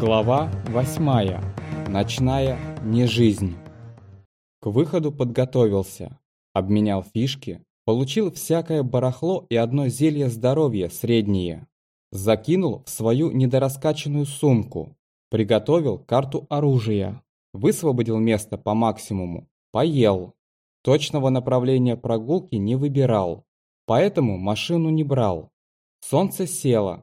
Глава 8. Ночная нежизнь. К выходу подготовился, обменял фишки, получил всякое барахло и одно зелье здоровья среднее. Закинул в свою недораскачанную сумку, приготовил карту оружия, высвободил место по максимуму, поел. Точного направления прогулки не выбирал, поэтому машину не брал. Солнце село,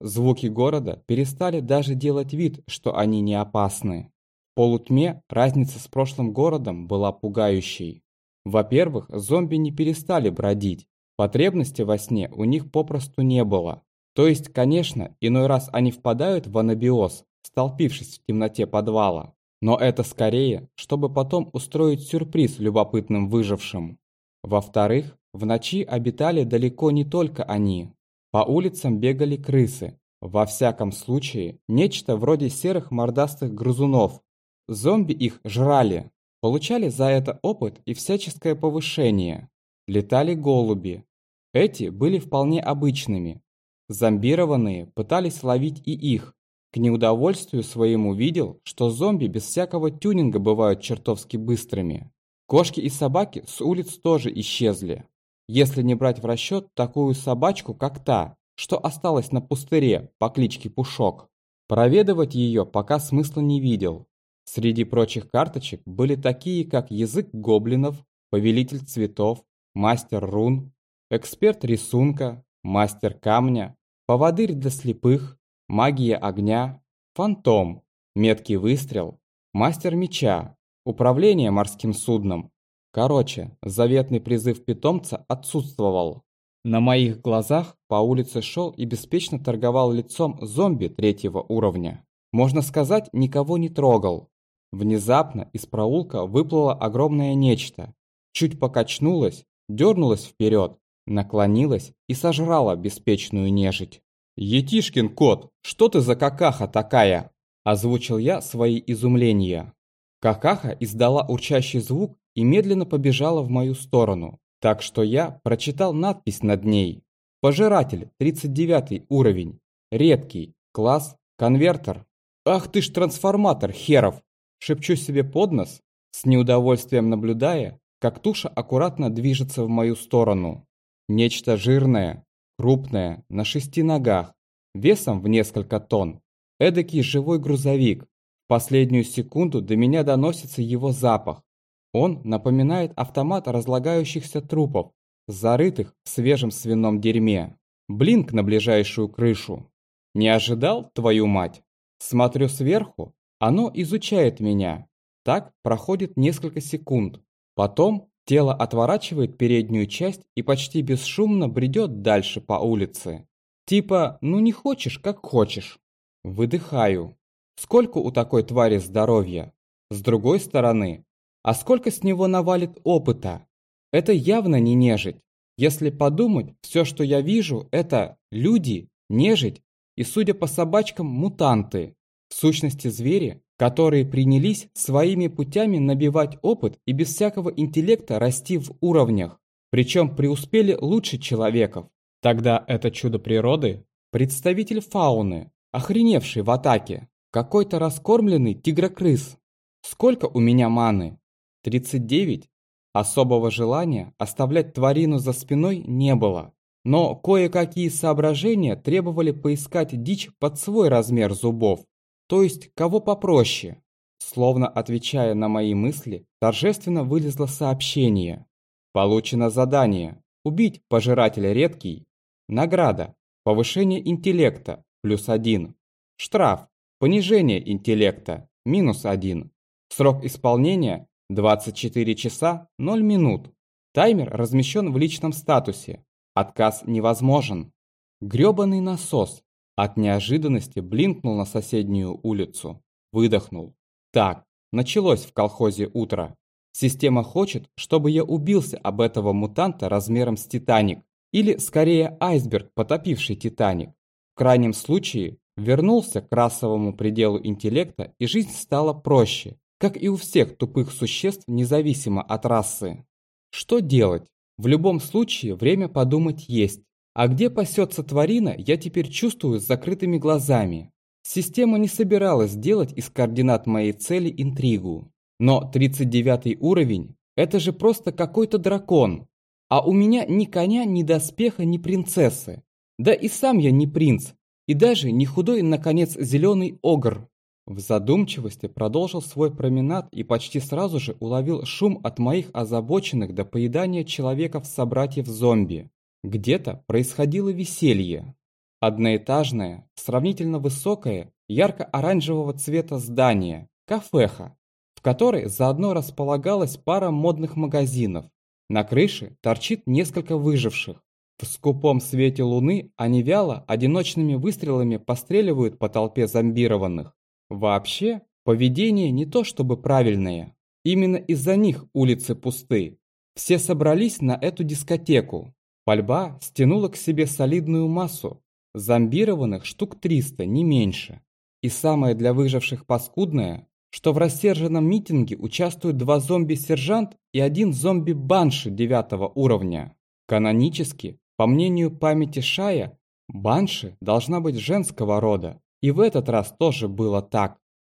Звуки города перестали даже делать вид, что они не опасны. В полутьме разница с прошлым городом была пугающей. Во-первых, зомби не перестали бродить. Потребности во сне у них попросту не было. То есть, конечно, иной раз они впадают в анабиоз, столпившись в темноте подвала. Но это скорее, чтобы потом устроить сюрприз любопытным выжившим. Во-вторых, в ночи обитали далеко не только они. По улицам бегали крысы. Во всяком случае, нечто вроде серых мордастых грызунов. Зомби их жрали. Получали за это опыт и всяческое повышение. Летали голуби. Эти были вполне обычными. Зомбированные пытались ловить и их. К неудовольствию своему видел, что зомби без всякого тюнинга бывают чертовски быстрыми. Кошки и собаки с улиц тоже исчезли если не брать в расчет такую собачку, как та, что осталась на пустыре по кличке Пушок. Проведывать ее пока смысла не видел. Среди прочих карточек были такие, как язык гоблинов, повелитель цветов, мастер рун, эксперт рисунка, мастер камня, поводырь для слепых, магия огня, фантом, меткий выстрел, мастер меча, управление морским судном, Короче, заветный призыв питомца отсутствовал. На моих глазах по улице шел и беспечно торговал лицом зомби третьего уровня. Можно сказать, никого не трогал. Внезапно из проулка выплыло огромное нечто. Чуть покачнулось, дернулось вперед, наклонилось и сожрало беспечную нежить. «Етишкин кот, что ты за какаха такая?» Озвучил я свои изумления. Какаха издала урчащий звук и медленно побежала в мою сторону, так что я прочитал надпись над ней. Пожиратель, 39 уровень, редкий, класс, конвертер. Ах ты ж трансформатор, херов! Шепчу себе под нос, с неудовольствием наблюдая, как туша аккуратно движется в мою сторону. Нечто жирное, крупное, на шести ногах, весом в несколько тонн. Эдакий живой грузовик. Последнюю секунду до меня доносится его запах, он напоминает автомат разлагающихся трупов, зарытых в свежем свином дерьме. Блинк на ближайшую крышу. Не ожидал, твою мать? Смотрю сверху, оно изучает меня. Так проходит несколько секунд. Потом тело отворачивает переднюю часть и почти бесшумно бредет дальше по улице. Типа, ну не хочешь, как хочешь. Выдыхаю. Сколько у такой твари здоровья? С другой стороны, а сколько с него навалит опыта? Это явно не нежить. Если подумать, все, что я вижу, это люди, нежить и, судя по собачкам, мутанты. В сущности звери, которые принялись своими путями набивать опыт и без всякого интеллекта расти в уровнях. Причем преуспели лучше человеков. Тогда это чудо природы – представитель фауны, охреневший в атаке. Какой-то раскормленный тигрокрыс. Сколько у меня маны? 39. Особого желания оставлять тварину за спиной не было. Но кое-какие соображения требовали поискать дичь под свой размер зубов. То есть, кого попроще. Словно отвечая на мои мысли, торжественно вылезло сообщение. Получено задание. Убить пожирателя редкий. Награда. Повышение интеллекта. Плюс один. Штраф. Понижение интеллекта. Минус один. Срок исполнения 24 часа 0 минут. Таймер размещен в личном статусе. Отказ невозможен. Грёбаный насос. От неожиданности блинкнул на соседнюю улицу. Выдохнул. Так, началось в колхозе утро. Система хочет, чтобы я убился об этого мутанта размером с Титаник. Или, скорее, айсберг, потопивший Титаник. В крайнем случае, вернулся к расовому пределу интеллекта, и жизнь стала проще как и у всех тупых существ, независимо от расы. Что делать? В любом случае, время подумать есть. А где пасется тварина, я теперь чувствую с закрытыми глазами. Система не собиралась делать из координат моей цели интригу. Но 39 уровень – это же просто какой-то дракон. А у меня ни коня, ни доспеха, ни принцессы. Да и сам я не принц. И даже не худой, наконец, зеленый огр. В задумчивости продолжил свой променад и почти сразу же уловил шум от моих озабоченных до поедания человеков-собратьев-зомби. Где-то происходило веселье. Одноэтажное, сравнительно высокое, ярко-оранжевого цвета здание, кафеха, в которой заодно располагалась пара модных магазинов. На крыше торчит несколько выживших. В скупом свете луны они вяло одиночными выстрелами постреливают по толпе зомбированных. Вообще, поведение не то чтобы правильное. Именно из-за них улицы пусты. Все собрались на эту дискотеку. Пальба стянула к себе солидную массу. Зомбированных штук 300, не меньше. И самое для выживших паскудное, что в рассерженном митинге участвуют два зомби-сержант и один зомби-банши девятого уровня. Канонически, по мнению памяти Шая, банши должна быть женского рода, и в этот раз тоже было так.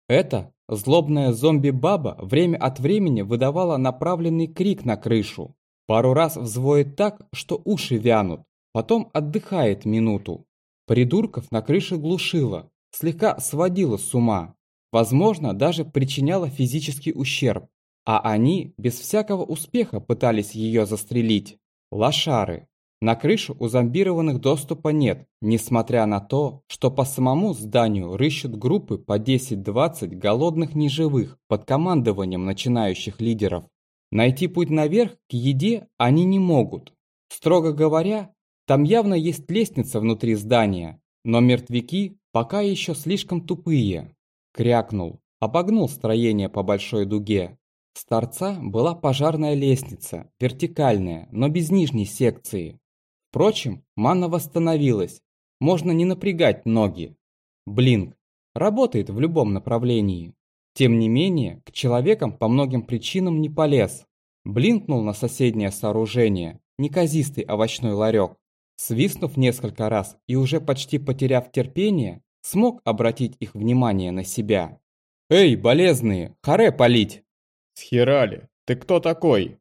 Это злобная зомби-баба время от времени выдавала направленный крик на крышу. Пару раз взвоет так, что уши вянут, потом отдыхает минуту. Придурков на крыше глушила, слегка сводила с ума. Возможно, даже причиняла физический ущерб. А они без всякого успеха пытались ее застрелить. Лошары. На крышу у зомбированных доступа нет, несмотря на то, что по самому зданию рыщут группы по 10-20 голодных неживых под командованием начинающих лидеров. Найти путь наверх к еде они не могут. Строго говоря, там явно есть лестница внутри здания, но мертвяки пока еще слишком тупые. Крякнул, обогнул строение по большой дуге. С торца была пожарная лестница, вертикальная, но без нижней секции. Впрочем, манна восстановилась. Можно не напрягать ноги. Блинк. Работает в любом направлении. Тем не менее, к человекам по многим причинам не полез. Блинкнул на соседнее сооружение, неказистый овощной ларек. Свистнув несколько раз и уже почти потеряв терпение, смог обратить их внимание на себя. «Эй, болезные, харе полить!» «Схерали, ты кто такой?»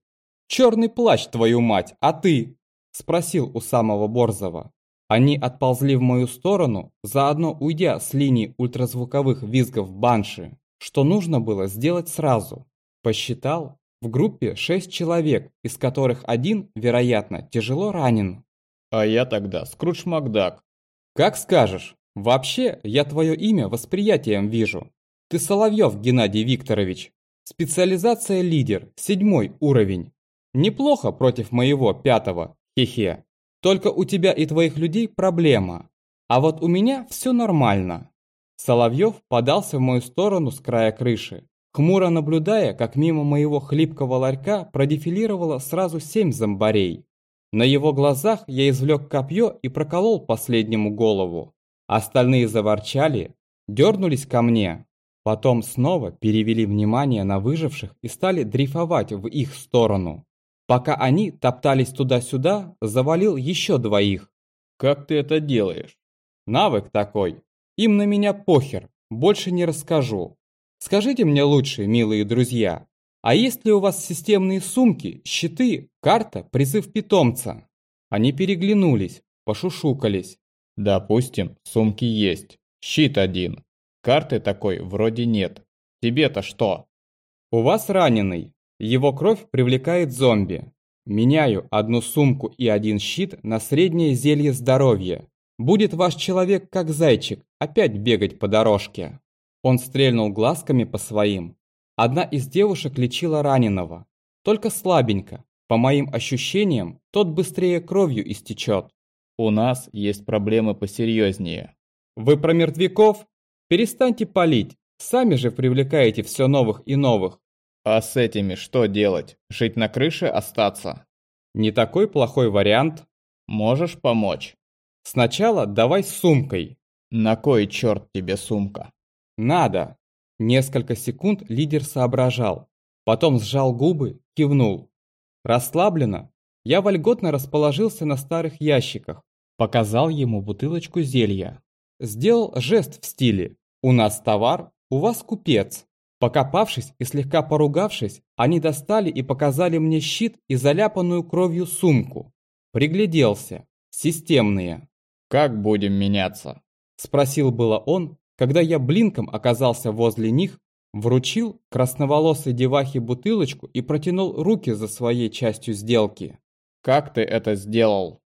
«Черный плащ, твою мать, а ты?» Спросил у самого Борзова. Они отползли в мою сторону, заодно уйдя с линии ультразвуковых визгов банши, что нужно было сделать сразу. Посчитал, в группе шесть человек, из которых один, вероятно, тяжело ранен. А я тогда Скрудж Макдак. Как скажешь. Вообще, я твое имя восприятием вижу. Ты Соловьев Геннадий Викторович. Специализация лидер, седьмой уровень. Неплохо против моего пятого, Хе-хе. Только у тебя и твоих людей проблема. А вот у меня все нормально. Соловьев подался в мою сторону с края крыши, хмуро наблюдая, как мимо моего хлипкого ларька продефилировало сразу семь зомбарей. На его глазах я извлек копье и проколол последнему голову. Остальные заворчали, дернулись ко мне. Потом снова перевели внимание на выживших и стали дрейфовать в их сторону. Пока они топтались туда-сюда, завалил еще двоих. Как ты это делаешь? Навык такой. Им на меня похер, больше не расскажу. Скажите мне лучше, милые друзья, а есть ли у вас системные сумки, щиты, карта, призыв питомца? Они переглянулись, пошушукались. Допустим, сумки есть. Щит один. Карты такой вроде нет. Тебе-то что? У вас раненый. Его кровь привлекает зомби. Меняю одну сумку и один щит на среднее зелье здоровья. Будет ваш человек как зайчик, опять бегать по дорожке. Он стрельнул глазками по своим. Одна из девушек лечила раненого. Только слабенько. По моим ощущениям, тот быстрее кровью истечет. У нас есть проблемы посерьезнее. Вы про мертвяков? Перестаньте палить. Сами же привлекаете все новых и новых. А с этими что делать? Жить на крыше остаться? Не такой плохой вариант. Можешь помочь? Сначала давай с сумкой. На кой черт тебе сумка? Надо. Несколько секунд лидер соображал. Потом сжал губы, кивнул. Расслабленно. Я вольготно расположился на старых ящиках. Показал ему бутылочку зелья. сделал жест в стиле «У нас товар, у вас купец». Покопавшись и слегка поругавшись, они достали и показали мне щит и заляпанную кровью сумку. Пригляделся. Системные. «Как будем меняться?» Спросил было он, когда я блинком оказался возле них, вручил красноволосой девахе бутылочку и протянул руки за своей частью сделки. «Как ты это сделал?»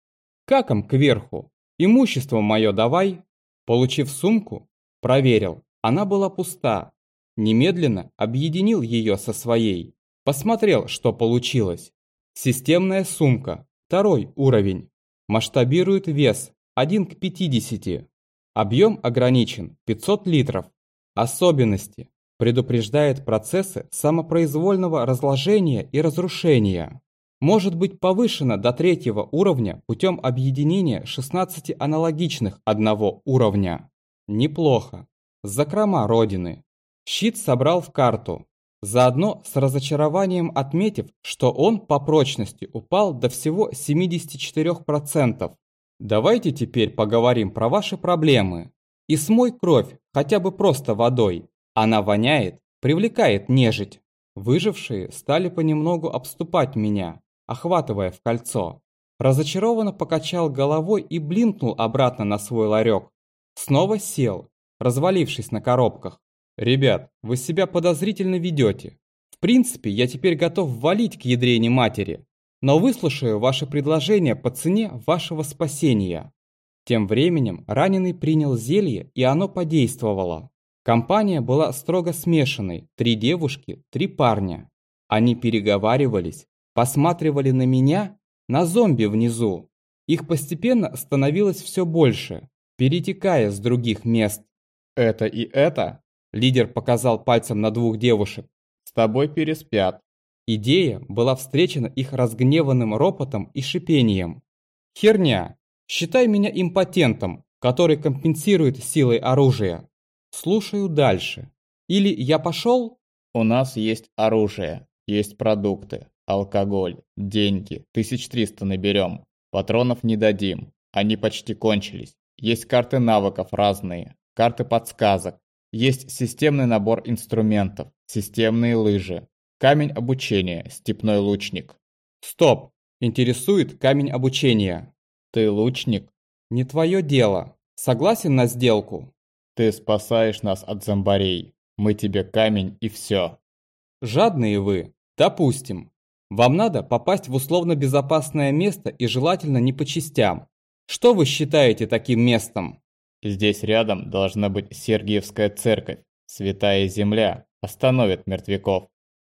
«Каком кверху? Имущество мое давай». Получив сумку, проверил, она была пуста, Немедленно объединил ее со своей. Посмотрел, что получилось. Системная сумка, второй уровень. Масштабирует вес 1 к 50. Объем ограничен 500 литров. Особенности. Предупреждает процессы самопроизвольного разложения и разрушения. Может быть повышена до третьего уровня путем объединения 16 аналогичных одного уровня. Неплохо. Закрома Родины. Щит собрал в карту, заодно с разочарованием отметив, что он по прочности упал до всего 74%. Давайте теперь поговорим про ваши проблемы. И смой кровь, хотя бы просто водой. Она воняет, привлекает нежить. Выжившие стали понемногу обступать меня, охватывая в кольцо. Разочарованно покачал головой и блинкнул обратно на свой ларек. Снова сел, развалившись на коробках. «Ребят, вы себя подозрительно ведете. В принципе, я теперь готов валить к ядрене матери, но выслушаю ваше предложение по цене вашего спасения». Тем временем раненый принял зелье, и оно подействовало. Компания была строго смешанной, три девушки, три парня. Они переговаривались, посматривали на меня, на зомби внизу. Их постепенно становилось все больше, перетекая с других мест. «Это и это?» Лидер показал пальцем на двух девушек. «С тобой переспят». Идея была встречена их разгневанным ропотом и шипением. «Херня! Считай меня импотентом, который компенсирует силой оружия. Слушаю дальше. Или я пошел?» «У нас есть оружие, есть продукты, алкоголь, деньги, 1300 наберем. Патронов не дадим, они почти кончились. Есть карты навыков разные, карты подсказок, есть системный набор инструментов, системные лыжи, камень обучения, степной лучник. Стоп! Интересует камень обучения. Ты лучник? Не твое дело. Согласен на сделку? Ты спасаешь нас от зомбарей. Мы тебе камень и все. Жадные вы. Допустим. Вам надо попасть в условно безопасное место и желательно не по частям. Что вы считаете таким местом? Здесь рядом должна быть Сергиевская церковь, святая земля, остановит мертвяков.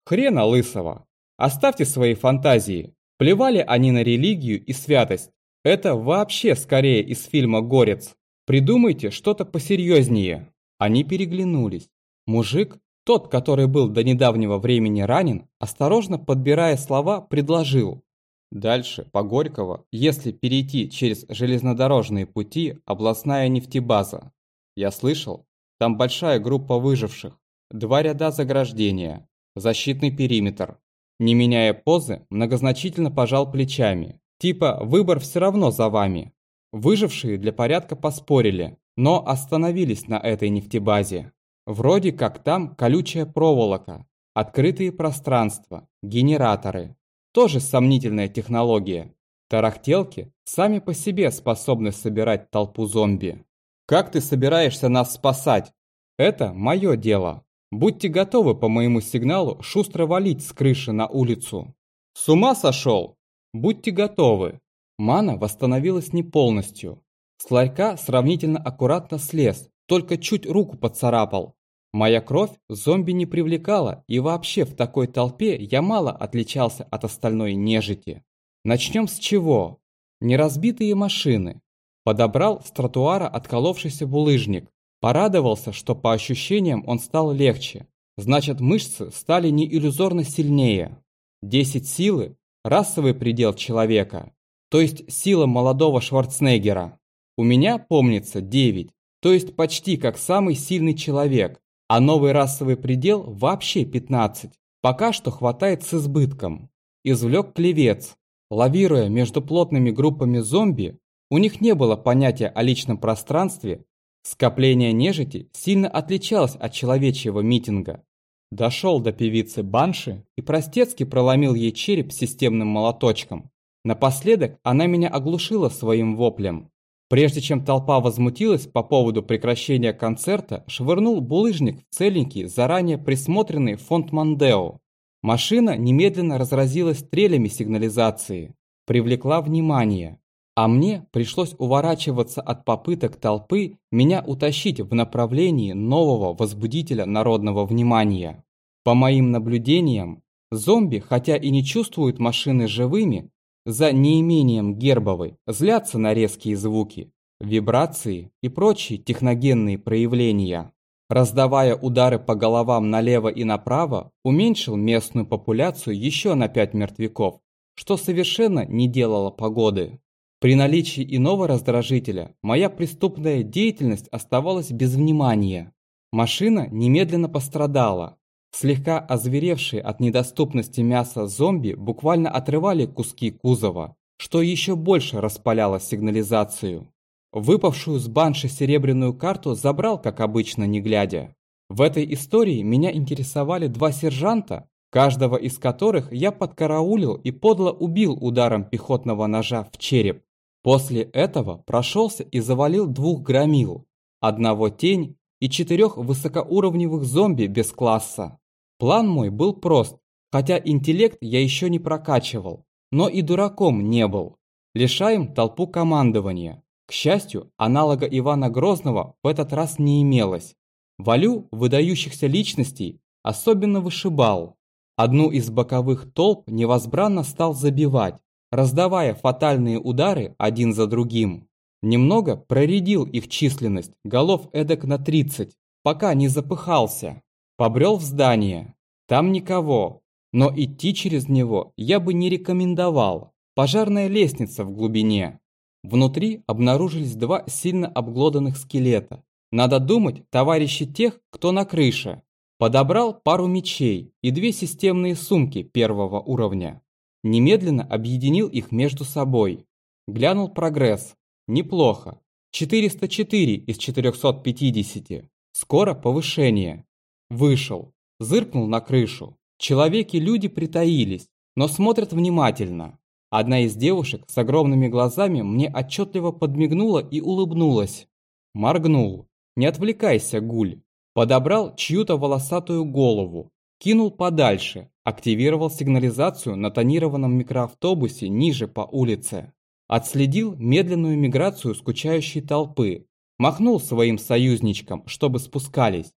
Хрена лысого. Оставьте свои фантазии. Плевали они на религию и святость. Это вообще скорее из фильма «Горец». Придумайте что-то посерьезнее. Они переглянулись. Мужик, тот, который был до недавнего времени ранен, осторожно подбирая слова, предложил. Дальше, по Горького, если перейти через железнодорожные пути, областная нефтебаза. Я слышал, там большая группа выживших, два ряда заграждения, защитный периметр. Не меняя позы, многозначительно пожал плечами. Типа, выбор все равно за вами. Выжившие для порядка поспорили, но остановились на этой нефтебазе. Вроде как там колючая проволока, открытые пространства, генераторы, тоже сомнительная технология. Тарахтелки сами по себе способны собирать толпу зомби. Как ты собираешься нас спасать? Это мое дело. Будьте готовы по моему сигналу шустро валить с крыши на улицу. С ума сошел? Будьте готовы. Мана восстановилась не полностью. С ларька сравнительно аккуратно слез, только чуть руку поцарапал. Моя кровь зомби не привлекала, и вообще в такой толпе я мало отличался от остальной нежити. Начнем с чего? Неразбитые машины. Подобрал с тротуара отколовшийся булыжник. Порадовался, что по ощущениям он стал легче. Значит, мышцы стали не иллюзорно сильнее. 10 силы – расовый предел человека. То есть сила молодого Шварценеггера. У меня, помнится, 9. То есть почти как самый сильный человек. А новый расовый предел вообще 15. Пока что хватает с избытком. Извлек клевец. Лавируя между плотными группами зомби, у них не было понятия о личном пространстве, Скопление нежити сильно отличалось от человечьего митинга. Дошел до певицы Банши и простецки проломил ей череп системным молоточком. Напоследок она меня оглушила своим воплем. Прежде чем толпа возмутилась по поводу прекращения концерта, швырнул булыжник в целенький, заранее присмотренный фонд Мандео. Машина немедленно разразилась стрелями сигнализации, привлекла внимание. А мне пришлось уворачиваться от попыток толпы меня утащить в направлении нового возбудителя народного внимания. По моим наблюдениям, зомби, хотя и не чувствуют машины живыми, за неимением гербовой злятся на резкие звуки, вибрации и прочие техногенные проявления. Раздавая удары по головам налево и направо, уменьшил местную популяцию еще на пять мертвяков, что совершенно не делало погоды. При наличии иного раздражителя моя преступная деятельность оставалась без внимания. Машина немедленно пострадала. Слегка озверевшие от недоступности мяса зомби буквально отрывали куски кузова, что еще больше распаляло сигнализацию. Выпавшую с банши серебряную карту забрал, как обычно, не глядя. В этой истории меня интересовали два сержанта, каждого из которых я подкараулил и подло убил ударом пехотного ножа в череп. После этого прошелся и завалил двух громил, одного тень и четырех высокоуровневых зомби без класса. План мой был прост, хотя интеллект я еще не прокачивал, но и дураком не был. Лишаем толпу командования. К счастью, аналога Ивана Грозного в этот раз не имелось. Валю выдающихся личностей особенно вышибал. Одну из боковых толп невозбранно стал забивать, раздавая фатальные удары один за другим. Немного проредил их численность, голов эдак на 30, пока не запыхался. Побрел в здание. Там никого, но идти через него я бы не рекомендовал. Пожарная лестница в глубине. Внутри обнаружились два сильно обглоданных скелета. Надо думать, товарищи тех, кто на крыше. Подобрал пару мечей и две системные сумки первого уровня. Немедленно объединил их между собой. Глянул прогресс. Неплохо. 404 из 450. Скоро повышение. Вышел. Зыркнул на крышу. Человеки-люди притаились, но смотрят внимательно. Одна из девушек с огромными глазами мне отчетливо подмигнула и улыбнулась. Моргнул. Не отвлекайся, гуль. Подобрал чью-то волосатую голову. Кинул подальше, активировал сигнализацию на тонированном микроавтобусе ниже по улице. Отследил медленную миграцию скучающей толпы. Махнул своим союзничкам, чтобы спускались.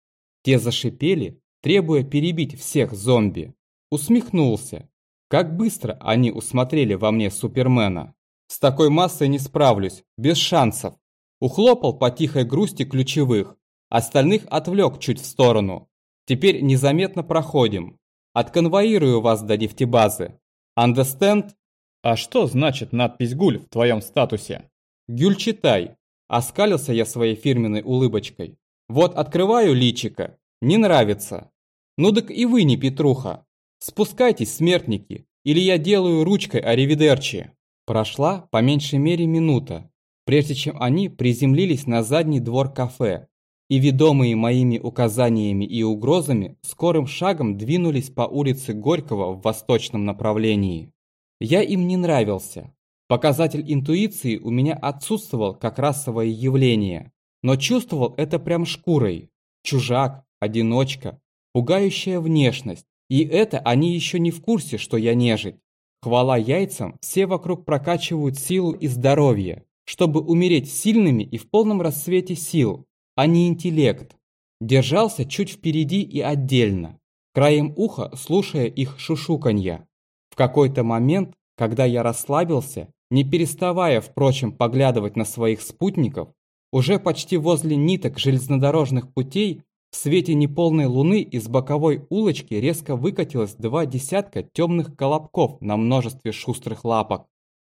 Те зашипели, требуя перебить всех зомби. Усмехнулся. Как быстро они усмотрели во мне Супермена. С такой массой не справлюсь, без шансов. Ухлопал по тихой грусти ключевых. Остальных отвлек чуть в сторону. Теперь незаметно проходим. Отконвоирую вас до нефтебазы. Understand? А что значит надпись «Гуль» в твоем статусе? Гюль читай. Оскалился я своей фирменной улыбочкой. Вот открываю личико. Не нравится. Ну так и вы не Петруха. Спускайтесь, смертники, или я делаю ручкой аривидерчи. Прошла по меньшей мере минута, прежде чем они приземлились на задний двор кафе, и, ведомые моими указаниями и угрозами, скорым шагом двинулись по улице Горького в восточном направлении. Я им не нравился. Показатель интуиции у меня отсутствовал как расовое явление, но чувствовал это прям шкурой. Чужак, одиночка, пугающая внешность. И это они еще не в курсе, что я нежить. Хвала яйцам, все вокруг прокачивают силу и здоровье, чтобы умереть сильными и в полном расцвете сил, а не интеллект. Держался чуть впереди и отдельно, краем уха слушая их шушуканья. В какой-то момент, когда я расслабился, не переставая, впрочем, поглядывать на своих спутников, уже почти возле ниток железнодорожных путей в свете неполной луны из боковой улочки резко выкатилось два десятка темных колобков на множестве шустрых лапок.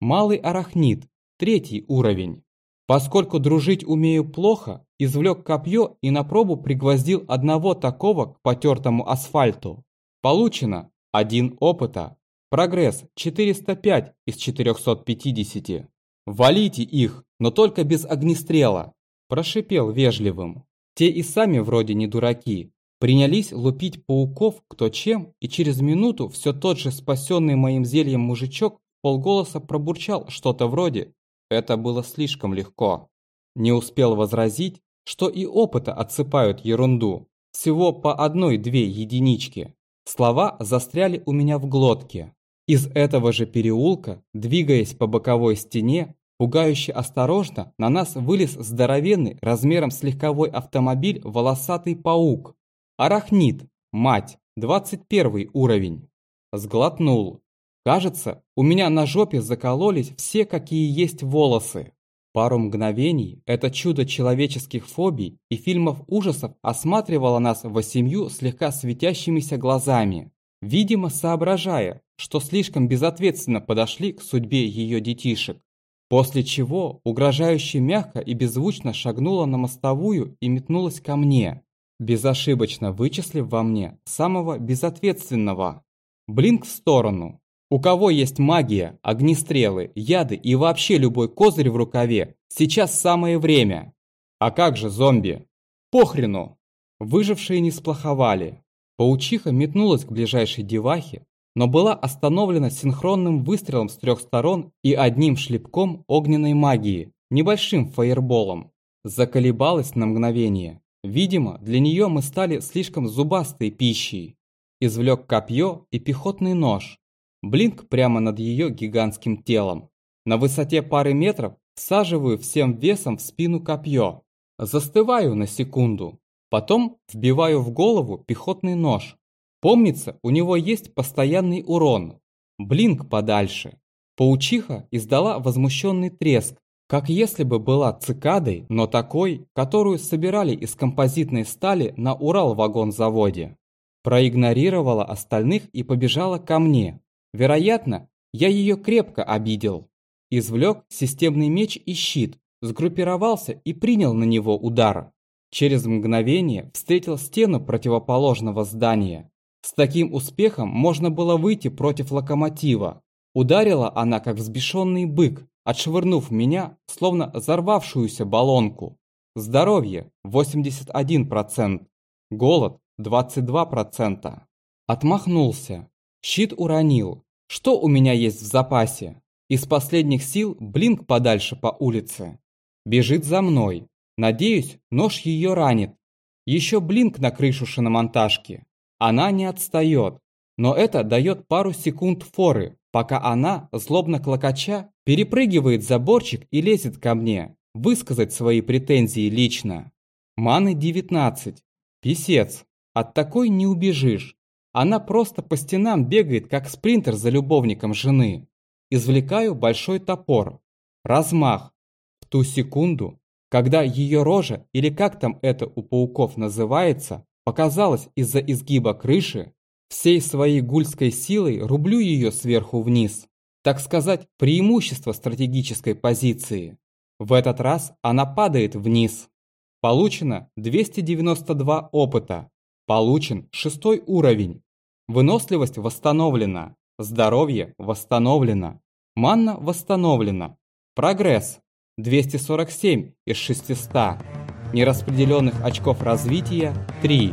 Малый арахнит, третий уровень. Поскольку дружить умею плохо, извлек копье и на пробу пригвоздил одного такого к потертому асфальту. Получено один опыта. Прогресс 405 из 450. Валите их, но только без огнестрела. Прошипел вежливым. Те и сами вроде не дураки. Принялись лупить пауков кто чем, и через минуту все тот же спасенный моим зельем мужичок полголоса пробурчал что-то вроде «это было слишком легко». Не успел возразить, что и опыта отсыпают ерунду, всего по одной-две единички. Слова застряли у меня в глотке. Из этого же переулка, двигаясь по боковой стене, пугающе осторожно на нас вылез здоровенный размером с легковой автомобиль волосатый паук. Арахнит, мать, 21 уровень. Сглотнул. Кажется, у меня на жопе закололись все, какие есть волосы. Пару мгновений это чудо человеческих фобий и фильмов ужасов осматривало нас восемью слегка светящимися глазами, видимо соображая, что слишком безответственно подошли к судьбе ее детишек. После чего угрожающе мягко и беззвучно шагнула на мостовую и метнулась ко мне, безошибочно вычислив во мне самого безответственного. Блинк в сторону, у кого есть магия, огнестрелы, яды и вообще любой козырь в рукаве, сейчас самое время. А как же зомби? Похрену! Выжившие не сплоховали. Паучиха метнулась к ближайшей девахе, но была остановлена синхронным выстрелом с трех сторон и одним шлепком огненной магии, небольшим фаерболом. Заколебалась на мгновение. Видимо, для нее мы стали слишком зубастой пищей. Извлек копье и пехотный нож, Блинк прямо над ее гигантским телом. На высоте пары метров всаживаю всем весом в спину копье. Застываю на секунду. Потом вбиваю в голову пехотный нож. Помнится, у него есть постоянный урон. Блинк подальше. Паучиха издала возмущенный треск, как если бы была цикадой, но такой, которую собирали из композитной стали на Урал-вагон-заводе. Проигнорировала остальных и побежала ко мне, Вероятно, я ее крепко обидел. Извлек системный меч и щит, сгруппировался и принял на него удар. Через мгновение встретил стену противоположного здания. С таким успехом можно было выйти против локомотива. Ударила она, как взбешенный бык, отшвырнув меня, словно взорвавшуюся баллонку. Здоровье 81%, голод 22%. Отмахнулся, Щит уронил. Что у меня есть в запасе? Из последних сил блинк подальше по улице. Бежит за мной. Надеюсь, нож ее ранит. Еще блинк на крышу шиномонтажки. Она не отстает. Но это дает пару секунд форы, пока она, злобно клокоча, перепрыгивает заборчик и лезет ко мне, высказать свои претензии лично. Маны 19. Писец. От такой не убежишь. Она просто по стенам бегает, как спринтер за любовником жены. Извлекаю большой топор. Размах. В ту секунду, когда ее рожа, или как там это у пауков называется, показалась из-за изгиба крыши, всей своей гульской силой рублю ее сверху вниз. Так сказать, преимущество стратегической позиции. В этот раз она падает вниз. Получено 292 опыта. Получен шестой уровень. Выносливость восстановлена. Здоровье восстановлено. Манна восстановлена. Прогресс 247 из 600. Нераспределенных очков развития 3.